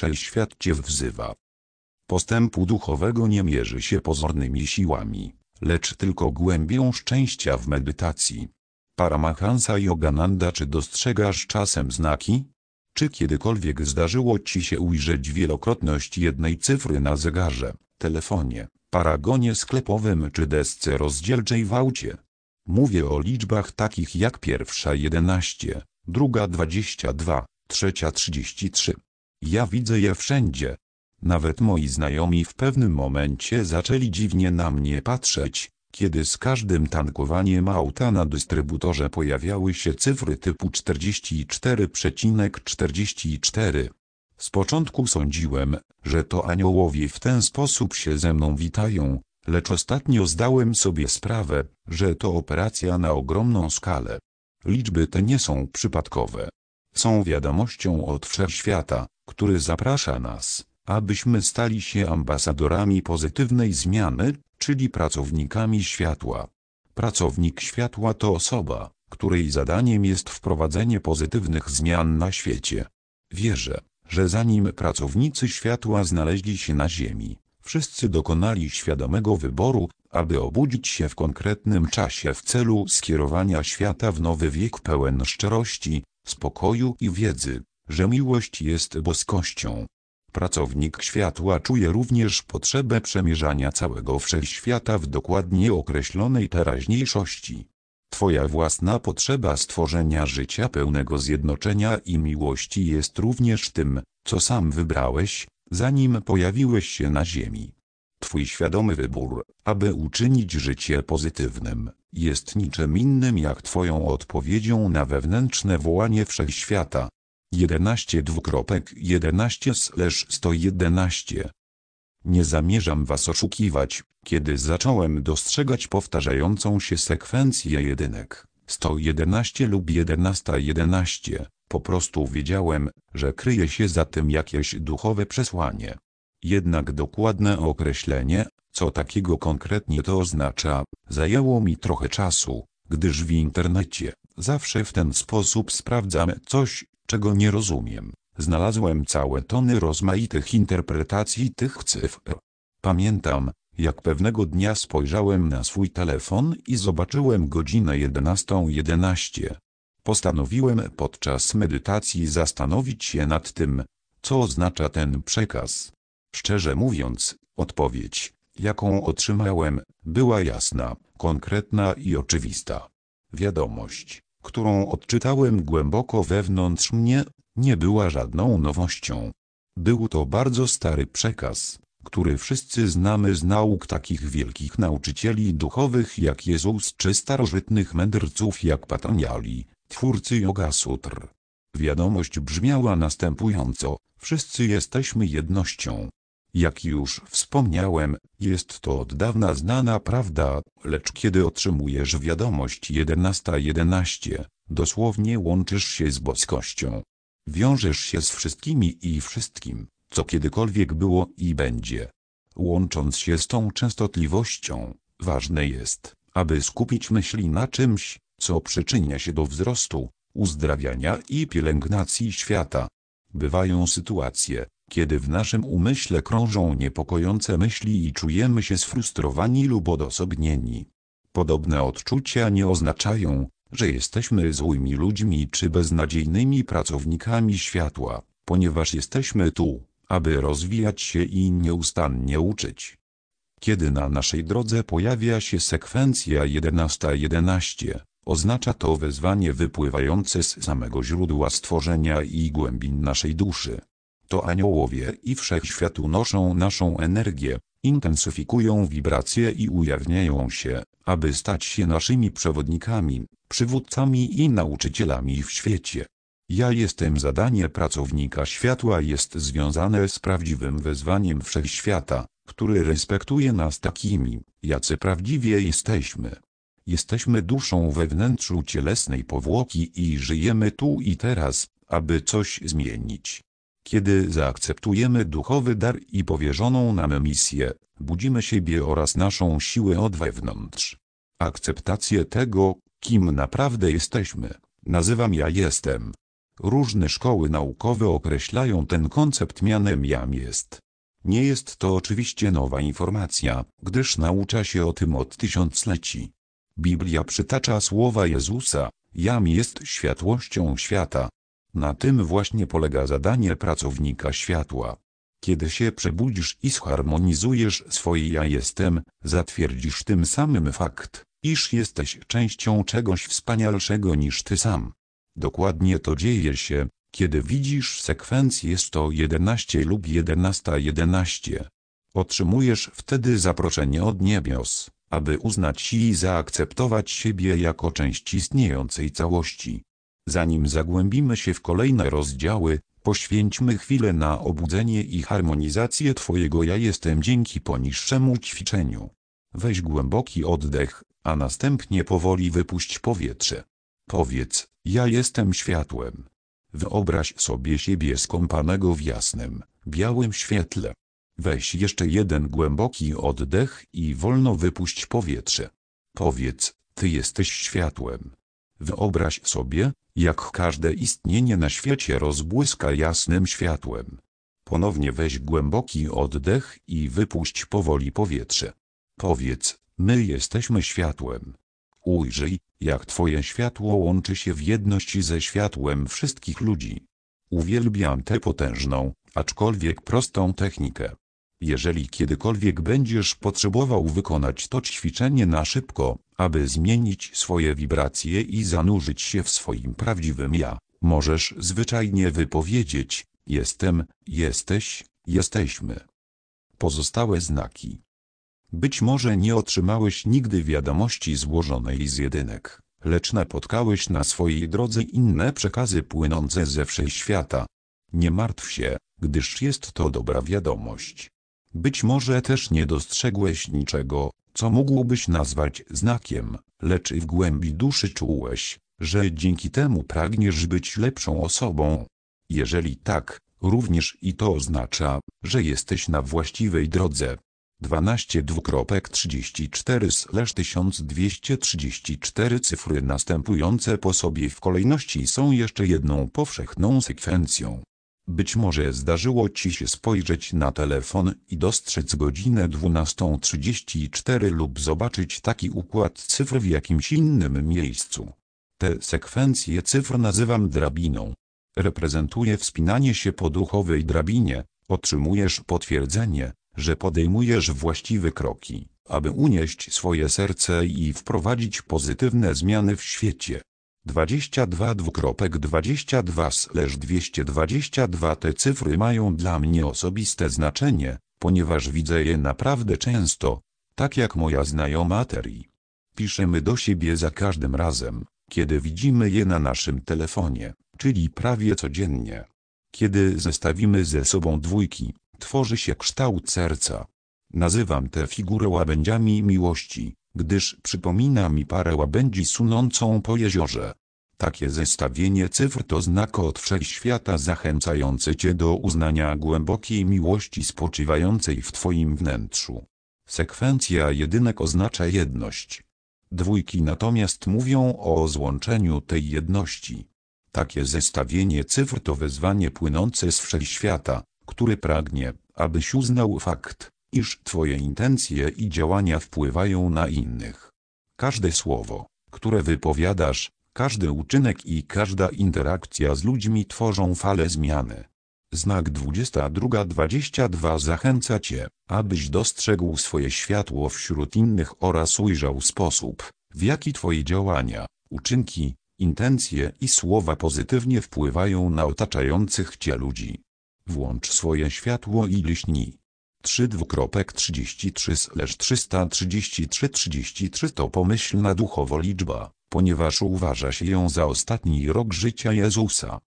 wszechświat cię wzywa. Postępu duchowego nie mierzy się pozornymi siłami, lecz tylko głębią szczęścia w medytacji. Paramahansa Yogananda czy dostrzegasz czasem znaki? Czy kiedykolwiek zdarzyło ci się ujrzeć wielokrotność jednej cyfry na zegarze, telefonie, paragonie sklepowym czy desce rozdzielczej w aucie? Mówię o liczbach takich jak pierwsza 11, druga 22, trzecia 33. Ja widzę je wszędzie. Nawet moi znajomi w pewnym momencie zaczęli dziwnie na mnie patrzeć, kiedy z każdym tankowaniem auta na dystrybutorze pojawiały się cyfry typu 44,44. Z początku sądziłem, że to aniołowie w ten sposób się ze mną witają, lecz ostatnio zdałem sobie sprawę, że to operacja na ogromną skalę. Liczby te nie są przypadkowe. Są wiadomością od wszechświata, który zaprasza nas, abyśmy stali się ambasadorami pozytywnej zmiany, czyli pracownikami światła. Pracownik światła to osoba, której zadaniem jest wprowadzenie pozytywnych zmian na świecie. Wierzę, że zanim pracownicy światła znaleźli się na Ziemi, wszyscy dokonali świadomego wyboru, aby obudzić się w konkretnym czasie w celu skierowania świata w nowy wiek pełen szczerości, spokoju i wiedzy, że miłość jest boskością. Pracownik światła czuje również potrzebę przemierzania całego wszechświata w dokładnie określonej teraźniejszości. Twoja własna potrzeba stworzenia życia pełnego zjednoczenia i miłości jest również tym, co sam wybrałeś, zanim pojawiłeś się na ziemi. Twój świadomy wybór, aby uczynić życie pozytywnym, jest niczym innym jak Twoją odpowiedzią na wewnętrzne wołanie wszechświata. 11 dwukropek 11 111 Nie zamierzam Was oszukiwać, kiedy zacząłem dostrzegać powtarzającą się sekwencję jedynek. 111 lub 1111, po prostu wiedziałem, że kryje się za tym jakieś duchowe przesłanie. Jednak dokładne określenie, co takiego konkretnie to oznacza, zajęło mi trochę czasu, gdyż w internecie zawsze w ten sposób sprawdzam coś, czego nie rozumiem. Znalazłem całe tony rozmaitych interpretacji tych cyfr. Pamiętam, jak pewnego dnia spojrzałem na swój telefon i zobaczyłem godzinę 11.11. .11. Postanowiłem podczas medytacji zastanowić się nad tym, co oznacza ten przekaz. Szczerze mówiąc, odpowiedź, jaką otrzymałem, była jasna, konkretna i oczywista. Wiadomość, którą odczytałem głęboko wewnątrz mnie, nie była żadną nowością. Był to bardzo stary przekaz, który wszyscy znamy z nauk takich wielkich nauczycieli duchowych jak Jezus czy starożytnych mędrców jak Patanjali, twórcy Yoga Sutr. Wiadomość brzmiała następująco, wszyscy jesteśmy jednością. Jak już wspomniałem, jest to od dawna znana prawda, lecz kiedy otrzymujesz wiadomość 11.11, 11, dosłownie łączysz się z boskością. Wiążesz się z wszystkimi i wszystkim, co kiedykolwiek było i będzie. Łącząc się z tą częstotliwością, ważne jest, aby skupić myśli na czymś, co przyczynia się do wzrostu, uzdrawiania i pielęgnacji świata. Bywają sytuacje, kiedy w naszym umyśle krążą niepokojące myśli i czujemy się sfrustrowani lub odosobnieni. Podobne odczucia nie oznaczają, że jesteśmy złymi ludźmi czy beznadziejnymi pracownikami światła, ponieważ jesteśmy tu, aby rozwijać się i nieustannie uczyć. Kiedy na naszej drodze pojawia się sekwencja 11.11, 11, oznacza to wezwanie wypływające z samego źródła stworzenia i głębin naszej duszy. To aniołowie i wszechświat unoszą naszą energię, intensyfikują wibracje i ujawniają się, aby stać się naszymi przewodnikami, przywódcami i nauczycielami w świecie. Ja jestem zadanie pracownika światła jest związane z prawdziwym wezwaniem wszechświata, który respektuje nas takimi, jacy prawdziwie jesteśmy. Jesteśmy duszą we wnętrzu cielesnej powłoki i żyjemy tu i teraz, aby coś zmienić. Kiedy zaakceptujemy duchowy dar i powierzoną nam misję, budzimy siebie oraz naszą siłę od wewnątrz. Akceptację tego, kim naprawdę jesteśmy, nazywam ja jestem. Różne szkoły naukowe określają ten koncept mianem jam jest. Nie jest to oczywiście nowa informacja, gdyż naucza się o tym od tysiącleci. Biblia przytacza słowa Jezusa, jam jest światłością świata. Na tym właśnie polega zadanie pracownika światła. Kiedy się przebudzisz i zharmonizujesz swoje ja jestem, zatwierdzisz tym samym fakt, iż jesteś częścią czegoś wspanialszego niż ty sam. Dokładnie to dzieje się, kiedy widzisz sekwencję 111 lub 1111. Otrzymujesz wtedy zaproszenie od niebios, aby uznać i zaakceptować siebie jako część istniejącej całości. Zanim zagłębimy się w kolejne rozdziały, poświęćmy chwilę na obudzenie i harmonizację Twojego ja jestem dzięki poniższemu ćwiczeniu. Weź głęboki oddech, a następnie powoli wypuść powietrze. Powiedz, ja jestem światłem. Wyobraź sobie siebie skąpanego w jasnym, białym świetle. Weź jeszcze jeden głęboki oddech i wolno wypuść powietrze. Powiedz, Ty jesteś światłem. Wyobraź sobie, jak każde istnienie na świecie rozbłyska jasnym światłem. Ponownie weź głęboki oddech i wypuść powoli powietrze. Powiedz, my jesteśmy światłem. Ujrzyj, jak Twoje światło łączy się w jedność ze światłem wszystkich ludzi. Uwielbiam tę potężną, aczkolwiek prostą technikę. Jeżeli kiedykolwiek będziesz potrzebował wykonać to ćwiczenie na szybko, aby zmienić swoje wibracje i zanurzyć się w swoim prawdziwym ja, możesz zwyczajnie wypowiedzieć: Jestem, jesteś, jesteśmy. Pozostałe znaki. Być może nie otrzymałeś nigdy wiadomości złożonej z jedynek, lecz napotkałeś na swojej drodze inne przekazy płynące ze wszechświata. Nie martw się, gdyż jest to dobra wiadomość. Być może też nie dostrzegłeś niczego, co mógłbyś nazwać znakiem, lecz w głębi duszy czułeś, że dzięki temu pragniesz być lepszą osobą. Jeżeli tak, również i to oznacza, że jesteś na właściwej drodze. 12 dwukropek 34 1234 cyfry następujące po sobie w kolejności są jeszcze jedną powszechną sekwencją. Być może zdarzyło Ci się spojrzeć na telefon i dostrzec godzinę 12.34 lub zobaczyć taki układ cyfr w jakimś innym miejscu. Te sekwencje cyfr nazywam drabiną. Reprezentuje wspinanie się po duchowej drabinie, otrzymujesz potwierdzenie, że podejmujesz właściwe kroki, aby unieść swoje serce i wprowadzić pozytywne zmiany w świecie. 22 dwukropek 22 slash 222 Te cyfry mają dla mnie osobiste znaczenie, ponieważ widzę je naprawdę często, tak jak moja znajoma Terry. Piszemy do siebie za każdym razem, kiedy widzimy je na naszym telefonie, czyli prawie codziennie. Kiedy zestawimy ze sobą dwójki, tworzy się kształt serca. Nazywam tę figurę łabędziami miłości, gdyż przypomina mi parę łabędzi sunącą po jeziorze. Takie zestawienie cyfr to znak od wszechświata zachęcający Cię do uznania głębokiej miłości spoczywającej w Twoim wnętrzu. Sekwencja jedynek oznacza jedność. Dwójki natomiast mówią o złączeniu tej jedności. Takie zestawienie cyfr to wezwanie płynące z wszechświata, który pragnie, abyś uznał fakt, iż Twoje intencje i działania wpływają na innych. Każde słowo, które wypowiadasz, każdy uczynek i każda interakcja z ludźmi tworzą falę zmiany. Znak 22-22 zachęca Cię, abyś dostrzegł swoje światło wśród innych oraz ujrzał sposób, w jaki Twoje działania, uczynki, intencje i słowa pozytywnie wpływają na otaczających Cię ludzi. Włącz swoje światło i liśnij. 3 dwukropek 33 333 33 to pomyślna duchowo liczba, ponieważ uważa się ją za ostatni rok życia Jezusa.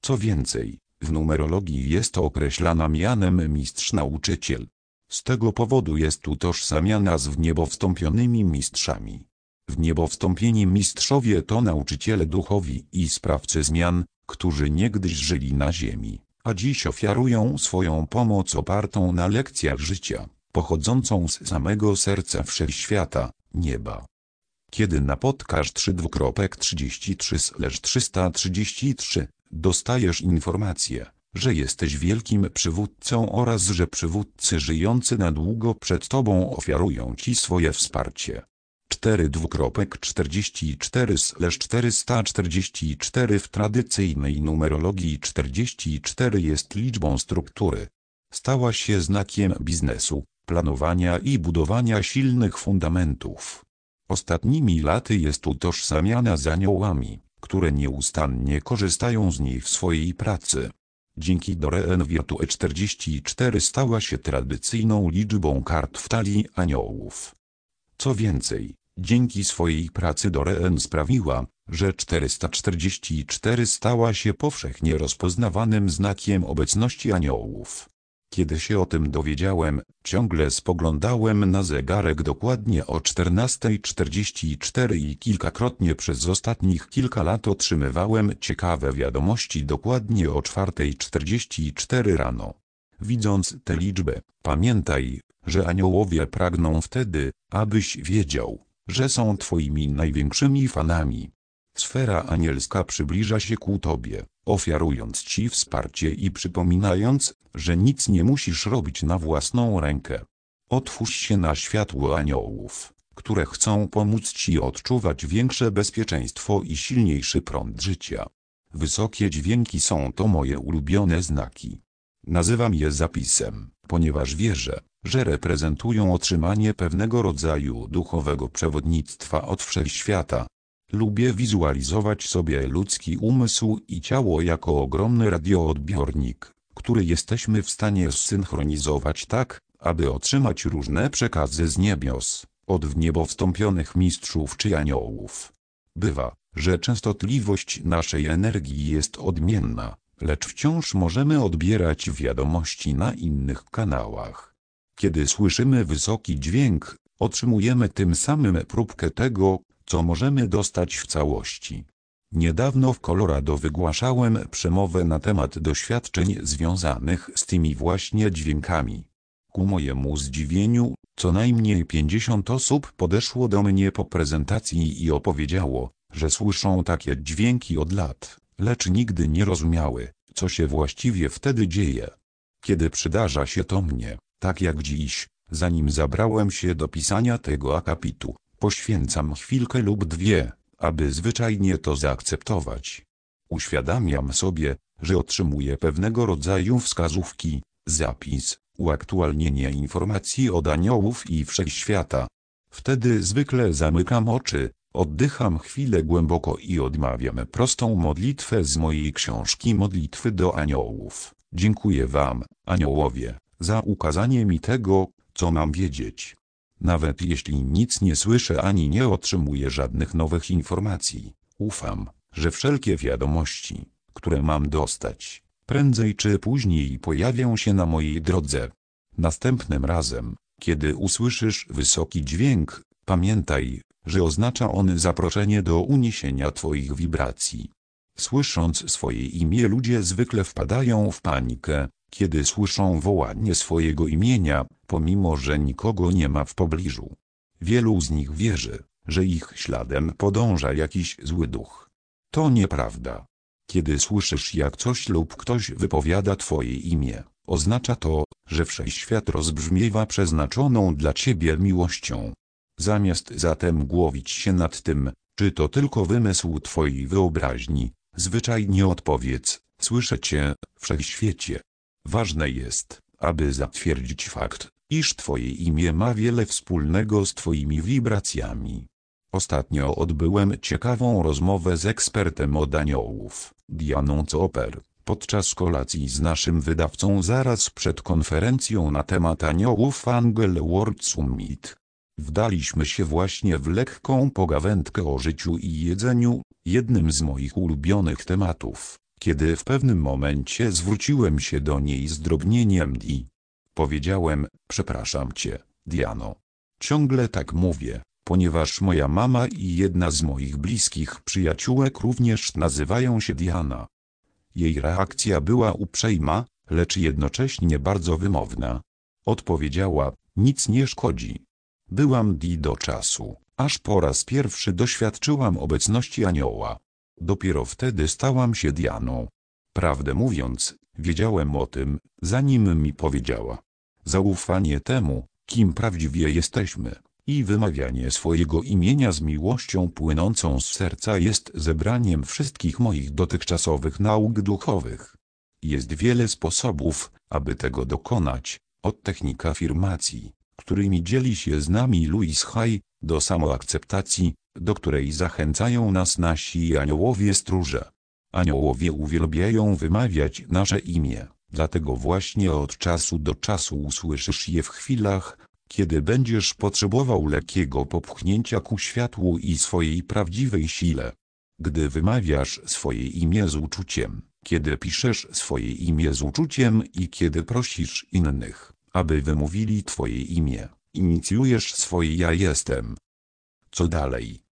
Co więcej, w numerologii jest określana mianem mistrz nauczyciel. Z tego powodu jest utożsamiana z wniebowstąpionymi mistrzami. Wniebowstąpieni mistrzowie to nauczyciele duchowi i sprawcy zmian, którzy niegdyś żyli na ziemi a dziś ofiarują swoją pomoc opartą na lekcjach życia, pochodzącą z samego serca wszechświata, nieba. Kiedy napotkasz 3 dwukropek 33 333, dostajesz informację, że jesteś wielkim przywódcą oraz że przywódcy żyjący na długo przed tobą ofiarują ci swoje wsparcie. 4.44-444 w tradycyjnej numerologii 44 jest liczbą struktury. Stała się znakiem biznesu, planowania i budowania silnych fundamentów. Ostatnimi laty jest utożsamiana z aniołami, które nieustannie korzystają z niej w swojej pracy. Dzięki Doreen Virtue 44 stała się tradycyjną liczbą kart w talii aniołów. Co więcej, dzięki swojej pracy Doreen sprawiła, że 444 stała się powszechnie rozpoznawanym znakiem obecności aniołów. Kiedy się o tym dowiedziałem, ciągle spoglądałem na zegarek dokładnie o 14.44 i kilkakrotnie przez ostatnich kilka lat otrzymywałem ciekawe wiadomości dokładnie o 4.44 rano. Widząc tę liczbę, pamiętaj, że aniołowie pragną wtedy, abyś wiedział, że są twoimi największymi fanami. Sfera anielska przybliża się ku tobie, ofiarując ci wsparcie i przypominając, że nic nie musisz robić na własną rękę. Otwórz się na światło aniołów, które chcą pomóc ci odczuwać większe bezpieczeństwo i silniejszy prąd życia. Wysokie dźwięki są to moje ulubione znaki. Nazywam je zapisem, ponieważ wierzę, że reprezentują otrzymanie pewnego rodzaju duchowego przewodnictwa od wszechświata, Lubię wizualizować sobie ludzki umysł i ciało jako ogromny radioodbiornik, który jesteśmy w stanie zsynchronizować tak, aby otrzymać różne przekazy z niebios, od w niebo wstąpionych mistrzów czy aniołów. Bywa, że częstotliwość naszej energii jest odmienna, lecz wciąż możemy odbierać wiadomości na innych kanałach. Kiedy słyszymy wysoki dźwięk, otrzymujemy tym samym próbkę tego, co możemy dostać w całości. Niedawno w Colorado wygłaszałem przemowę na temat doświadczeń związanych z tymi właśnie dźwiękami. Ku mojemu zdziwieniu, co najmniej 50 osób podeszło do mnie po prezentacji i opowiedziało, że słyszą takie dźwięki od lat, lecz nigdy nie rozumiały, co się właściwie wtedy dzieje. Kiedy przydarza się to mnie, tak jak dziś, zanim zabrałem się do pisania tego akapitu, Poświęcam chwilkę lub dwie, aby zwyczajnie to zaakceptować. Uświadamiam sobie, że otrzymuję pewnego rodzaju wskazówki, zapis, uaktualnienie informacji od aniołów i wszechświata. Wtedy zwykle zamykam oczy, oddycham chwilę głęboko i odmawiam prostą modlitwę z mojej książki Modlitwy do Aniołów. Dziękuję Wam, aniołowie, za ukazanie mi tego, co mam wiedzieć. Nawet jeśli nic nie słyszę ani nie otrzymuję żadnych nowych informacji, ufam, że wszelkie wiadomości, które mam dostać, prędzej czy później pojawią się na mojej drodze. Następnym razem, kiedy usłyszysz wysoki dźwięk, pamiętaj, że oznacza on zaproszenie do uniesienia Twoich wibracji. Słysząc swoje imię ludzie zwykle wpadają w panikę, kiedy słyszą wołanie swojego imienia, pomimo że nikogo nie ma w pobliżu. Wielu z nich wierzy, że ich śladem podąża jakiś zły duch. To nieprawda. Kiedy słyszysz jak coś lub ktoś wypowiada Twoje imię, oznacza to, że wszechświat rozbrzmiewa przeznaczoną dla Ciebie miłością. Zamiast zatem głowić się nad tym, czy to tylko wymysł Twojej wyobraźni, zwyczajnie odpowiedz, słyszę Cię, wszechświecie. Ważne jest, aby zatwierdzić fakt, iż Twoje imię ma wiele wspólnego z Twoimi wibracjami. Ostatnio odbyłem ciekawą rozmowę z ekspertem od aniołów, Dianą Coper, podczas kolacji z naszym wydawcą zaraz przed konferencją na temat aniołów Angel World Summit. Wdaliśmy się właśnie w lekką pogawędkę o życiu i jedzeniu, jednym z moich ulubionych tematów, kiedy w pewnym momencie zwróciłem się do niej z drobnieniem i powiedziałem, przepraszam cię, Diano. Ciągle tak mówię, ponieważ moja mama i jedna z moich bliskich przyjaciółek również nazywają się Diana. Jej reakcja była uprzejma, lecz jednocześnie bardzo wymowna. Odpowiedziała, nic nie szkodzi. Byłam Di do czasu, aż po raz pierwszy doświadczyłam obecności anioła. Dopiero wtedy stałam się Dianą. Prawdę mówiąc, wiedziałem o tym, zanim mi powiedziała. Zaufanie temu, kim prawdziwie jesteśmy, i wymawianie swojego imienia z miłością płynącą z serca jest zebraniem wszystkich moich dotychczasowych nauk duchowych. Jest wiele sposobów, aby tego dokonać, od technik afirmacji, którymi dzieli się z nami Louis Hay, do samoakceptacji, do której zachęcają nas nasi aniołowie stróże. Aniołowie uwielbiają wymawiać nasze imię, dlatego właśnie od czasu do czasu usłyszysz je w chwilach, kiedy będziesz potrzebował lekkiego popchnięcia ku światłu i swojej prawdziwej sile. Gdy wymawiasz swoje imię z uczuciem, kiedy piszesz swoje imię z uczuciem i kiedy prosisz innych, aby wymówili Twoje imię, inicjujesz swoje ja jestem. Co dalej?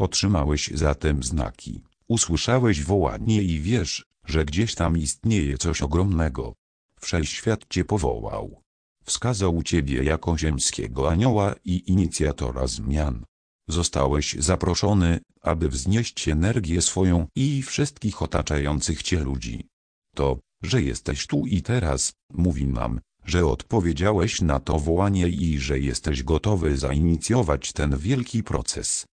Otrzymałeś zatem znaki, usłyszałeś wołanie i wiesz, że gdzieś tam istnieje coś ogromnego. Wszechświat Cię powołał. Wskazał Ciebie jako ziemskiego anioła i inicjatora zmian. Zostałeś zaproszony, aby wznieść energię swoją i wszystkich otaczających Cię ludzi. To, że jesteś tu i teraz, mówi nam, że odpowiedziałeś na to wołanie i że jesteś gotowy zainicjować ten wielki proces.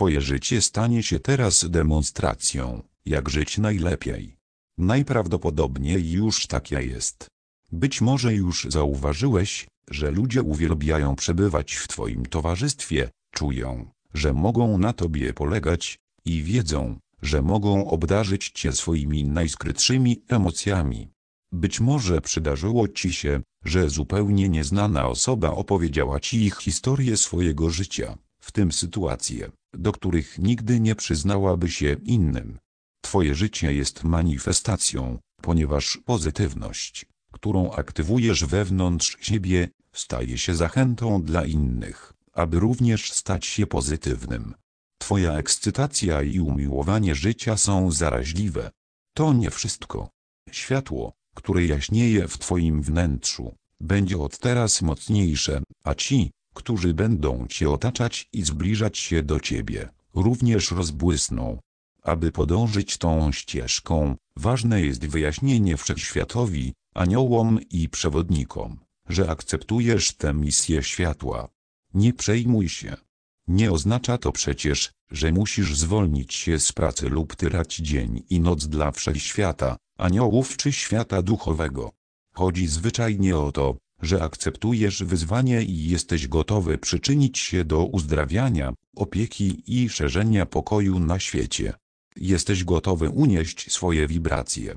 Twoje życie stanie się teraz demonstracją, jak żyć najlepiej. Najprawdopodobniej już takie jest. Być może już zauważyłeś, że ludzie uwielbiają przebywać w Twoim towarzystwie, czują, że mogą na Tobie polegać, i wiedzą, że mogą obdarzyć Cię swoimi najskrytszymi emocjami. Być może przydarzyło Ci się, że zupełnie nieznana osoba opowiedziała Ci ich historię swojego życia, w tym sytuacje, do których nigdy nie przyznałaby się innym. Twoje życie jest manifestacją, ponieważ pozytywność, którą aktywujesz wewnątrz siebie, staje się zachętą dla innych, aby również stać się pozytywnym. Twoja ekscytacja i umiłowanie życia są zaraźliwe. To nie wszystko. Światło, które jaśnieje w Twoim wnętrzu, będzie od teraz mocniejsze, a ci, którzy będą Cię otaczać i zbliżać się do Ciebie, również rozbłysną. Aby podążyć tą ścieżką, ważne jest wyjaśnienie wszechświatowi, aniołom i przewodnikom, że akceptujesz tę misję światła. Nie przejmuj się. Nie oznacza to przecież, że musisz zwolnić się z pracy lub tyrać dzień i noc dla wszechświata, aniołów czy świata duchowego. Chodzi zwyczajnie o to, że akceptujesz wyzwanie i jesteś gotowy przyczynić się do uzdrawiania, opieki i szerzenia pokoju na świecie. Jesteś gotowy unieść swoje wibracje,